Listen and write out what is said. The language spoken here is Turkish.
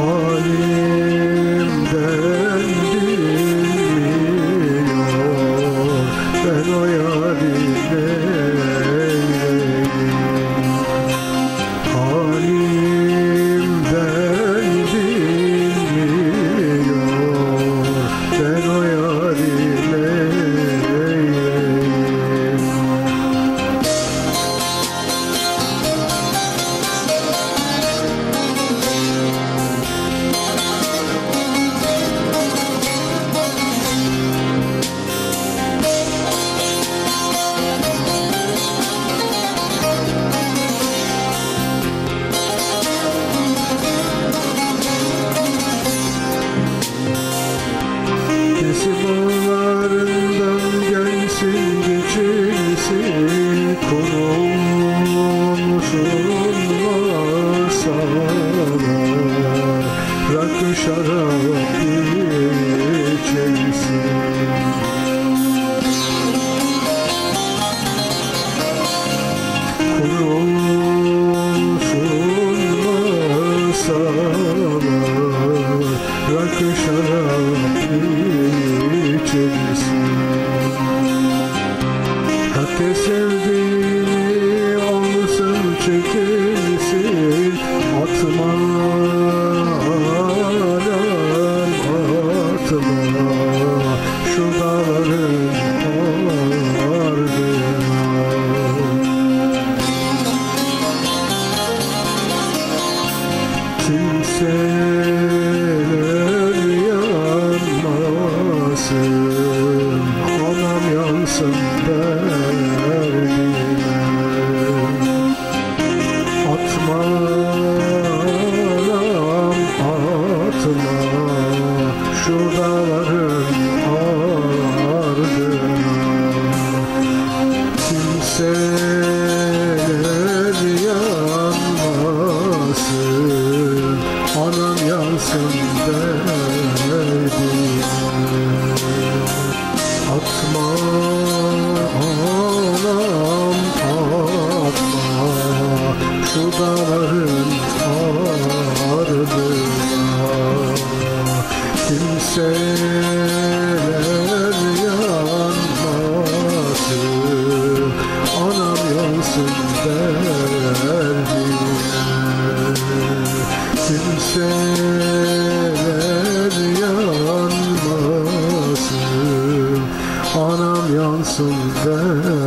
Holy. kurulmaz sana Rakı şarap içersin Kurulsun masana Rakı şarap Shubha Seyler yanması Anam yansın derdine Kimseler yanmasın Anam yansın derdine